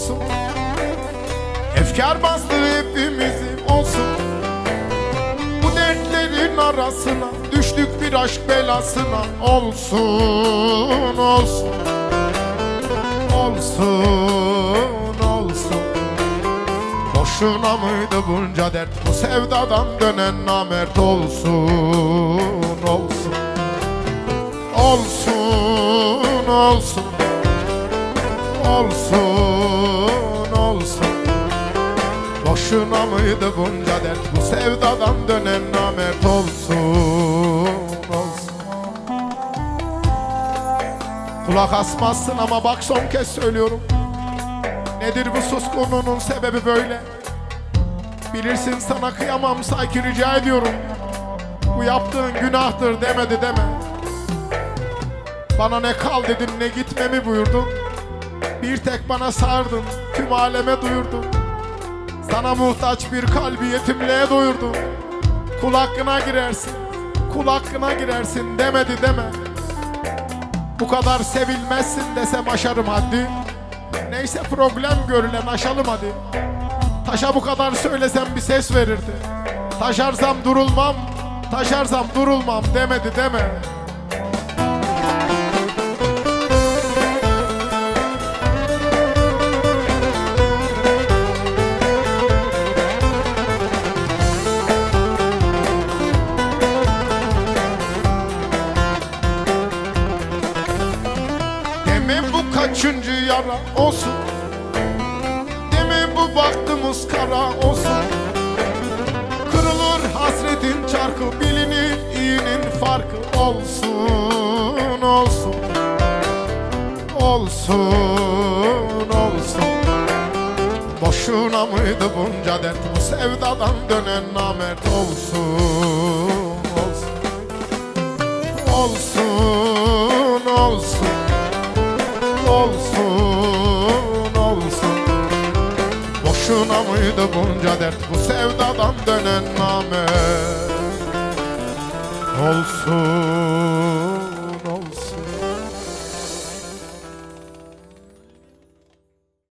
olsun. Efkar bastı hepimizi olsun. Bu dertlerin arasına Düştük bir aşk belasına. Olsun olsun. Olsun olsun. Boşuna mıydı bunca dert? Bu sevdadan dönen namert olsun olsun. Olsun olsun. Olsun Boşuna mıydı bunca dert? Bu sevdadan dönen namert olsun olsun. Kulak asmazsın ama bak son kez söylüyorum. Nedir bu suskunluğunun sebebi böyle? Bilirsin sana kıyamam sanki rica ediyorum. Bu yaptığın günahtır demedi deme. Bana ne kal dedin ne gitmemi buyurdun? Bir tek bana sardın tüm aleme duyurdun Sana muhtaç bir kalbi yetimliğe doyurdun Kul hakkına girersin Kul hakkına girersin demedi deme. Bu kadar sevilmezsin desem aşarım haddi. Neyse problem görülen aşalım hadi. Taşa bu kadar söylesem bir ses verirdi. Taşarsam durulmam Taşarsam durulmam demedi deme Kaçıncı yara olsun. Deme bu baktığımız kara olsun? Kırılır hasretin çarkı bilinir iyinin farkı. Olsun olsun. Olsun olsun. Boşuna mıydı bunca dert? Bu sevdadan dönen namert. Olsun olsun. Olsun olsun olsun olsun. Boşuna mıydı bunca dert? Bu sevdadan dönen namer Olsun